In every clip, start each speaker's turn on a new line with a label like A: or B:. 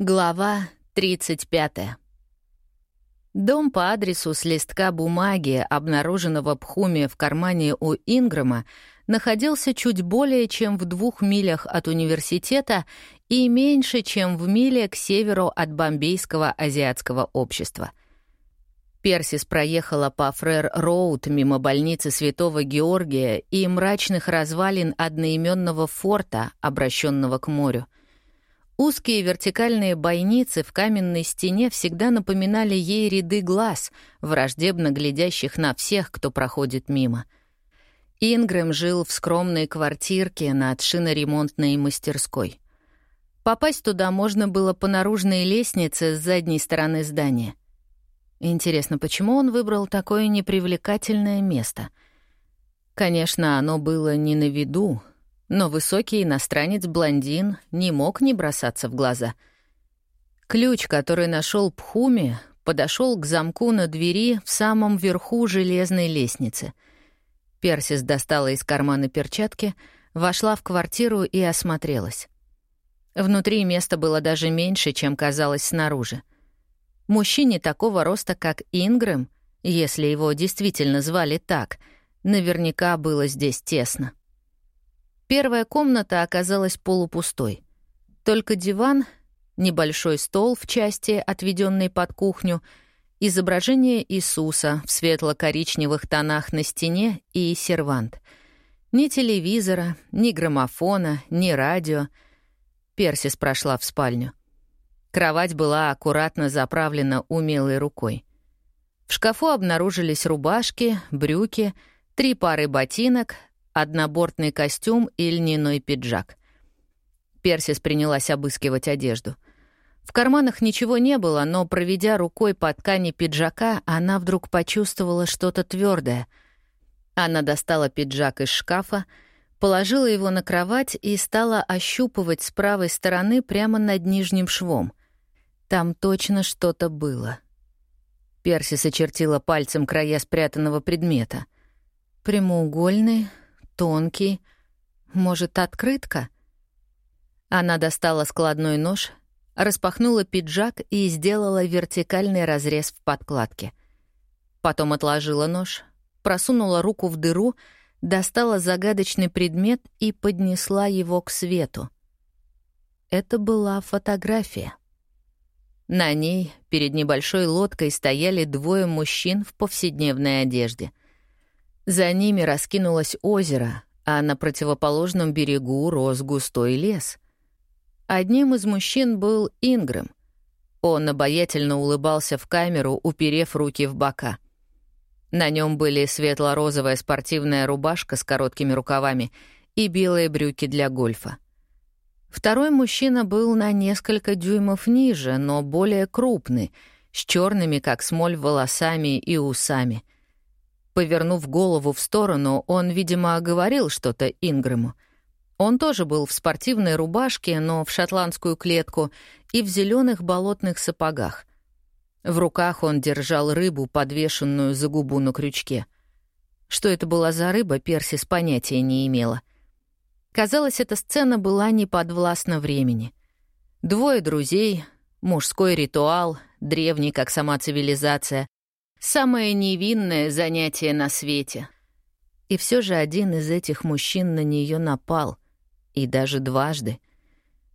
A: Глава 35. Дом по адресу с листка бумаги, обнаруженного Пхуми в кармане у Инграма, находился чуть более чем в двух милях от университета и меньше, чем в миле к северу от Бомбейского азиатского общества. Персис проехала по Фрер-Роуд мимо больницы Святого Георгия и мрачных развалин одноименного форта, обращенного к морю — Узкие вертикальные бойницы в каменной стене всегда напоминали ей ряды глаз, враждебно глядящих на всех, кто проходит мимо. Ингрэм жил в скромной квартирке над шиноремонтной мастерской. Попасть туда можно было по наружной лестнице с задней стороны здания. Интересно, почему он выбрал такое непривлекательное место? Конечно, оно было не на виду, но высокий иностранец-блондин не мог не бросаться в глаза. Ключ, который нашел Пхуми, подошел к замку на двери в самом верху железной лестницы. Персис достала из кармана перчатки, вошла в квартиру и осмотрелась. Внутри места было даже меньше, чем казалось снаружи. Мужчине такого роста, как Ингрэм, если его действительно звали так, наверняка было здесь тесно. Первая комната оказалась полупустой. Только диван, небольшой стол в части, отведенный под кухню, изображение Иисуса в светло-коричневых тонах на стене и сервант. Ни телевизора, ни граммофона, ни радио. Персис прошла в спальню. Кровать была аккуратно заправлена умелой рукой. В шкафу обнаружились рубашки, брюки, три пары ботинок, однобортный костюм и льняной пиджак. Персис принялась обыскивать одежду. В карманах ничего не было, но, проведя рукой по ткани пиджака, она вдруг почувствовала что-то твердое. Она достала пиджак из шкафа, положила его на кровать и стала ощупывать с правой стороны прямо над нижним швом. Там точно что-то было. Персис очертила пальцем края спрятанного предмета. Прямоугольный, Тонкий. Может, открытка? Она достала складной нож, распахнула пиджак и сделала вертикальный разрез в подкладке. Потом отложила нож, просунула руку в дыру, достала загадочный предмет и поднесла его к свету. Это была фотография. На ней перед небольшой лодкой стояли двое мужчин в повседневной одежде. За ними раскинулось озеро, а на противоположном берегу рос густой лес. Одним из мужчин был Ингрэм. Он обаятельно улыбался в камеру, уперев руки в бока. На нем были светло-розовая спортивная рубашка с короткими рукавами и белые брюки для гольфа. Второй мужчина был на несколько дюймов ниже, но более крупный, с черными, как смоль, волосами и усами — Повернув голову в сторону, он, видимо, говорил что-то Ингрэму. Он тоже был в спортивной рубашке, но в шотландскую клетку и в зеленых болотных сапогах. В руках он держал рыбу, подвешенную за губу на крючке. Что это была за рыба, Персис понятия не имела. Казалось, эта сцена была не подвластна времени. Двое друзей, мужской ритуал, древний, как сама цивилизация, Самое невинное занятие на свете. И все же один из этих мужчин на нее напал. И даже дважды.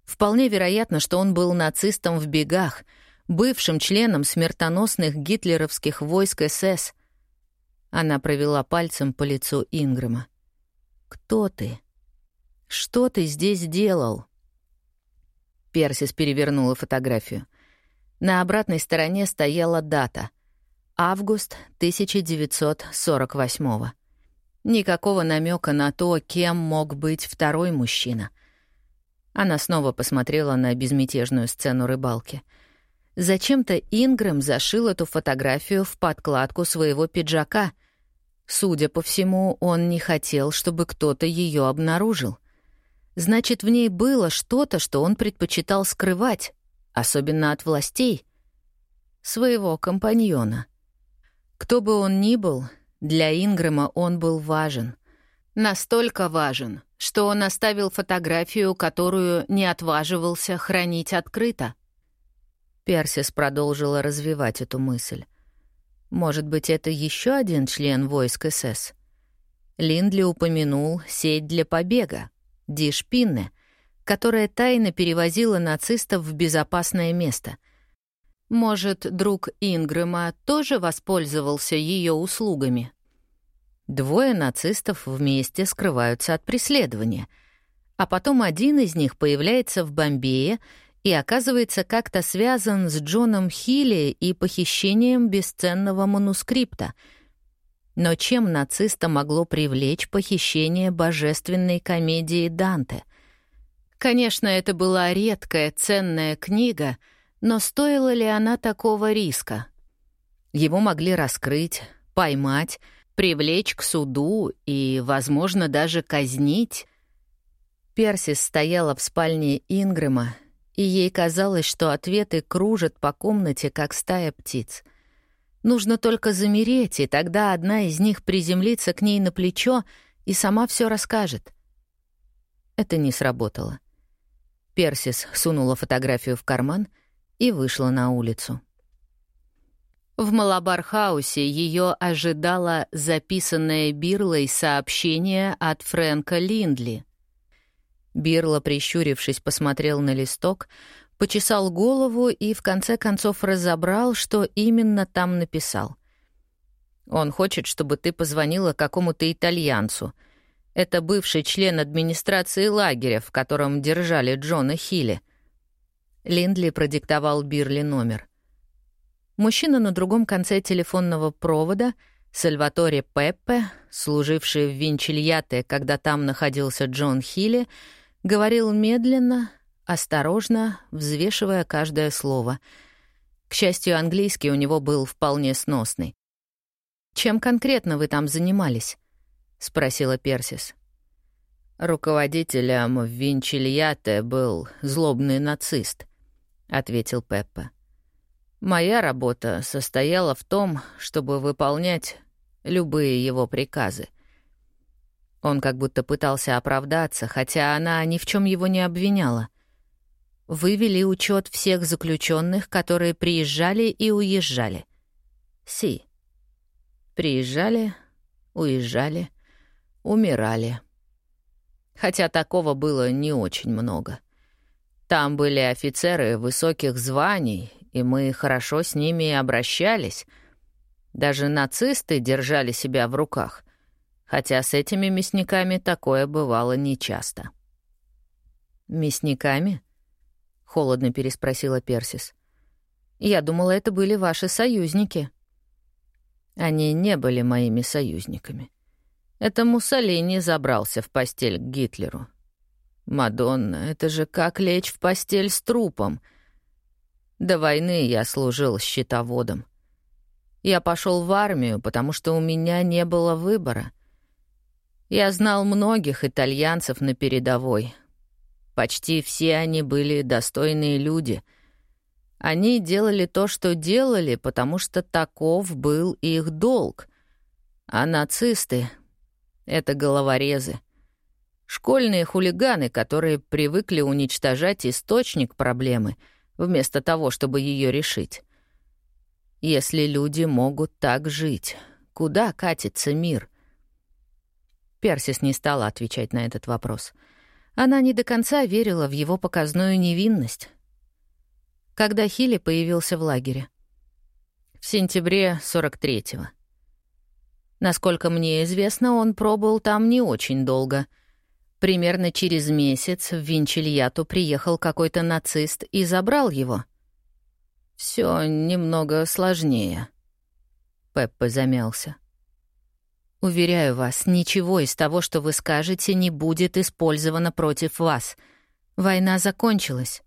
A: Вполне вероятно, что он был нацистом в бегах, бывшим членом смертоносных гитлеровских войск СС. Она провела пальцем по лицу Инграма. «Кто ты? Что ты здесь делал?» Персис перевернула фотографию. На обратной стороне стояла дата — Август 1948 Никакого намека на то, кем мог быть второй мужчина. Она снова посмотрела на безмятежную сцену рыбалки. Зачем-то Ингрэм зашил эту фотографию в подкладку своего пиджака. Судя по всему, он не хотел, чтобы кто-то ее обнаружил. Значит, в ней было что-то, что он предпочитал скрывать, особенно от властей. Своего компаньона — кто бы он ни был, для Ингрэма он был важен. Настолько важен, что он оставил фотографию, которую не отваживался хранить открыто. Персис продолжила развивать эту мысль. Может быть, это еще один член войск СС? Линдли упомянул сеть для побега, Дишпинне, которая тайно перевозила нацистов в безопасное место. Может, друг Ингрэма тоже воспользовался ее услугами? Двое нацистов вместе скрываются от преследования, а потом один из них появляется в Бомбее и оказывается как-то связан с Джоном Хилли и похищением бесценного манускрипта. Но чем нациста могло привлечь похищение божественной комедии Данте? Конечно, это была редкая, ценная книга, но стоила ли она такого риска? Его могли раскрыть, поймать, привлечь к суду и, возможно, даже казнить. Персис стояла в спальне Ингрэма, и ей казалось, что ответы кружат по комнате, как стая птиц. Нужно только замереть, и тогда одна из них приземлится к ней на плечо и сама все расскажет. Это не сработало. Персис сунула фотографию в карман и вышла на улицу. В Малабархаусе ее ожидало записанное Бирлой сообщение от Фрэнка Линдли. Бирла, прищурившись, посмотрел на листок, почесал голову и в конце концов разобрал, что именно там написал. «Он хочет, чтобы ты позвонила какому-то итальянцу. Это бывший член администрации лагеря, в котором держали Джона Хилли». Линдли продиктовал Бирли номер — Мужчина на другом конце телефонного провода, Сальваторе Пеппе, служивший в Винчильяте, когда там находился Джон Хилли, говорил медленно, осторожно, взвешивая каждое слово. К счастью, английский у него был вполне сносный. «Чем конкретно вы там занимались?» — спросила Персис. «Руководителем Винчильяте был злобный нацист», — ответил Пеппа. Моя работа состояла в том, чтобы выполнять любые его приказы. Он как будто пытался оправдаться, хотя она ни в чем его не обвиняла. Вы вели учет всех заключенных, которые приезжали и уезжали. Си. Приезжали, уезжали, умирали. Хотя такого было не очень много. Там были офицеры высоких званий и мы хорошо с ними обращались. Даже нацисты держали себя в руках, хотя с этими мясниками такое бывало нечасто. «Мясниками?» — холодно переспросила Персис. «Я думала, это были ваши союзники». Они не были моими союзниками. Это Муссолини забрался в постель к Гитлеру. Мадонна, это же как лечь в постель с трупом — до войны я служил счетоводом. Я пошел в армию, потому что у меня не было выбора. Я знал многих итальянцев на передовой. Почти все они были достойные люди. Они делали то, что делали, потому что таков был их долг. А нацисты — это головорезы. Школьные хулиганы, которые привыкли уничтожать источник проблемы — вместо того, чтобы ее решить. Если люди могут так жить, куда катится мир? Персис не стала отвечать на этот вопрос. Она не до конца верила в его показную невинность. Когда Хилли появился в лагере? В сентябре 43-го. Насколько мне известно, он пробыл там не очень долго — Примерно через месяц в Винчильяту приехал какой-то нацист и забрал его. Все немного сложнее. Пеппа замялся. Уверяю вас, ничего из того, что вы скажете, не будет использовано против вас. Война закончилась.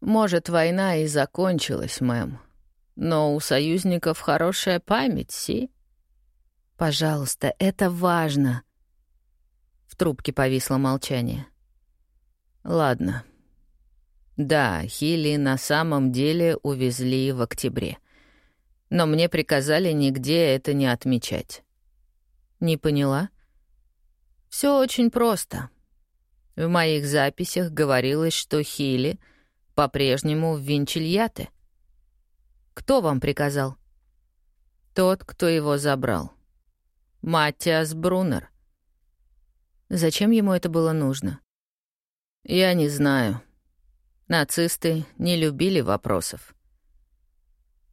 A: Может, война и закончилась, мэм. Но у союзников хорошая память, си? Пожалуйста, это важно. В трубке повисло молчание. «Ладно. Да, Хили на самом деле увезли в октябре. Но мне приказали нигде это не отмечать». «Не поняла?» Все очень просто. В моих записях говорилось, что Хили по-прежнему в Винчильяте — Кто вам приказал?» «Тот, кто его забрал. Матиас Брунер». Зачем ему это было нужно? «Я не знаю. Нацисты не любили вопросов».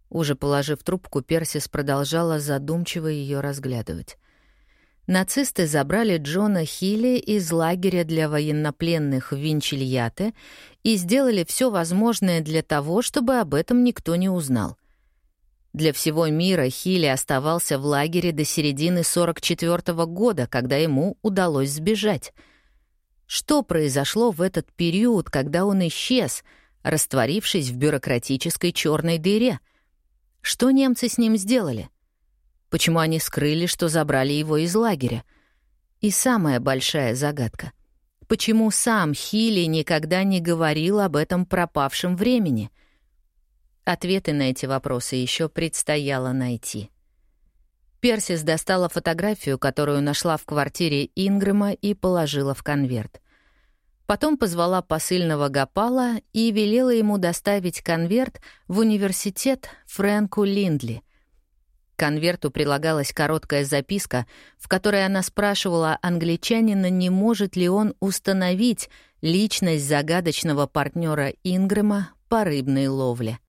A: Уже положив трубку, Персис продолжала задумчиво ее разглядывать. Нацисты забрали Джона Хилли из лагеря для военнопленных в Винчильяте и сделали все возможное для того, чтобы об этом никто не узнал. Для всего мира Хилли оставался в лагере до середины 44 -го года, когда ему удалось сбежать. Что произошло в этот период, когда он исчез, растворившись в бюрократической черной дыре? Что немцы с ним сделали? Почему они скрыли, что забрали его из лагеря? И самая большая загадка — почему сам Хилли никогда не говорил об этом пропавшем времени — Ответы на эти вопросы еще предстояло найти. Персис достала фотографию, которую нашла в квартире Ингрэма, и положила в конверт. Потом позвала посыльного Гапала и велела ему доставить конверт в университет Фрэнку Линдли. К конверту прилагалась короткая записка, в которой она спрашивала англичанина, не может ли он установить личность загадочного партнера Ингрэма по рыбной ловле.